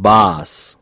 boss